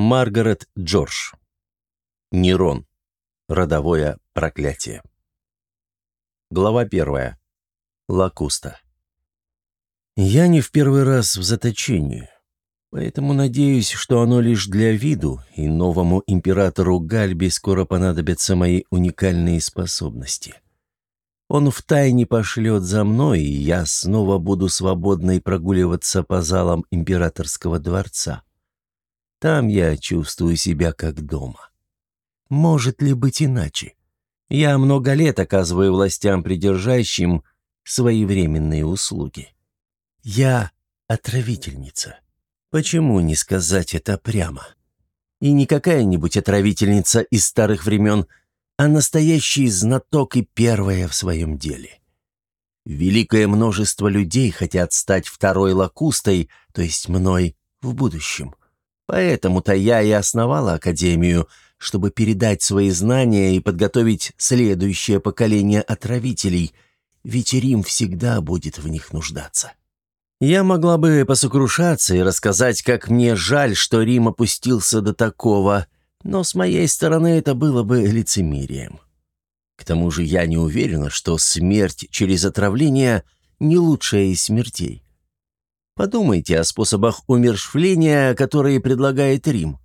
Маргарет Джордж. Нерон. Родовое проклятие. Глава первая. Лакуста. Я не в первый раз в заточении, поэтому надеюсь, что оно лишь для виду, и новому императору Гальби скоро понадобятся мои уникальные способности. Он втайне пошлет за мной, и я снова буду свободной прогуливаться по залам императорского дворца. Там я чувствую себя как дома. Может ли быть иначе? Я много лет оказываю властям придержащим своевременные услуги. Я отравительница. Почему не сказать это прямо? И не какая-нибудь отравительница из старых времен, а настоящий знаток и первая в своем деле. Великое множество людей хотят стать второй лакустой, то есть мной, в будущем. Поэтому-то я и основала Академию, чтобы передать свои знания и подготовить следующее поколение отравителей, ведь Рим всегда будет в них нуждаться. Я могла бы посокрушаться и рассказать, как мне жаль, что Рим опустился до такого, но с моей стороны это было бы лицемерием. К тому же я не уверена, что смерть через отравление не лучшая из смертей. Подумайте о способах умершвления, которые предлагает Рим.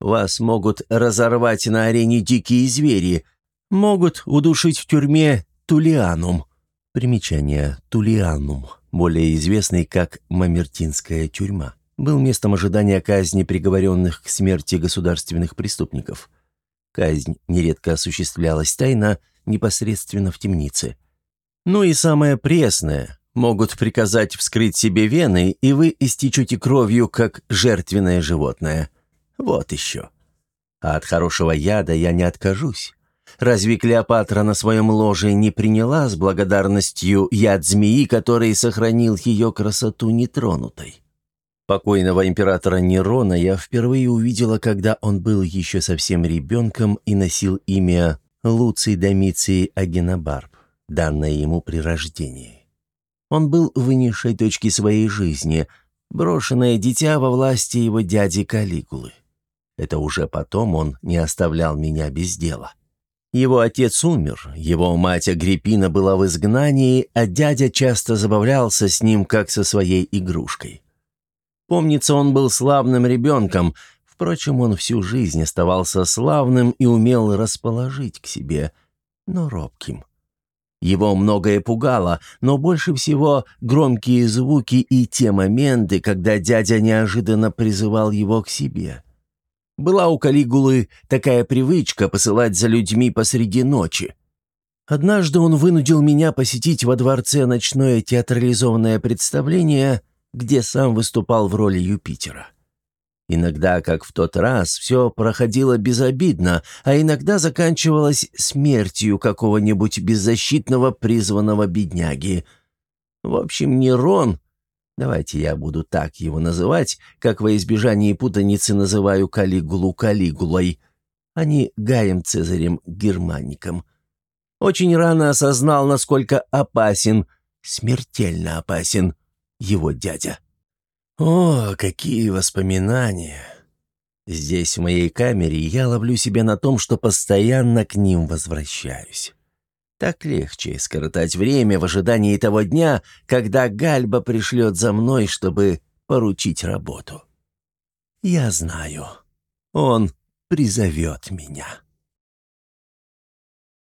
Вас могут разорвать на арене дикие звери, могут удушить в тюрьме Тулианум. Примечание Тулианум, более известный как Мамертинская тюрьма, был местом ожидания казни приговоренных к смерти государственных преступников. Казнь нередко осуществлялась тайно, непосредственно в темнице. Ну и самое пресное Могут приказать вскрыть себе вены, и вы истечете кровью, как жертвенное животное. Вот еще. А от хорошего яда я не откажусь. Разве Клеопатра на своем ложе не приняла с благодарностью яд змеи, который сохранил ее красоту нетронутой? Покойного императора Нерона я впервые увидела, когда он был еще совсем ребенком и носил имя Луций Домиций Агенобарб, данное ему при рождении. Он был в низшей точке своей жизни, брошенное дитя во власти его дяди Калигулы. Это уже потом он не оставлял меня без дела. Его отец умер, его мать Агриппина была в изгнании, а дядя часто забавлялся с ним, как со своей игрушкой. Помнится, он был славным ребенком, впрочем, он всю жизнь оставался славным и умел расположить к себе, но робким. Его многое пугало, но больше всего громкие звуки и те моменты, когда дядя неожиданно призывал его к себе. Была у Калигулы такая привычка посылать за людьми посреди ночи. Однажды он вынудил меня посетить во дворце ночное театрализованное представление, где сам выступал в роли Юпитера. Иногда, как в тот раз, все проходило безобидно, а иногда заканчивалось смертью какого-нибудь беззащитного призванного бедняги. В общем, Нерон, давайте я буду так его называть, как во избежании путаницы называю Калигулу Калигулой, а не Гаем Цезарем Германиком, очень рано осознал, насколько опасен, смертельно опасен его дядя. О, какие воспоминания! Здесь, в моей камере, я ловлю себя на том, что постоянно к ним возвращаюсь. Так легче скоротать время в ожидании того дня, когда Гальба пришлет за мной, чтобы поручить работу. Я знаю, он призовет меня.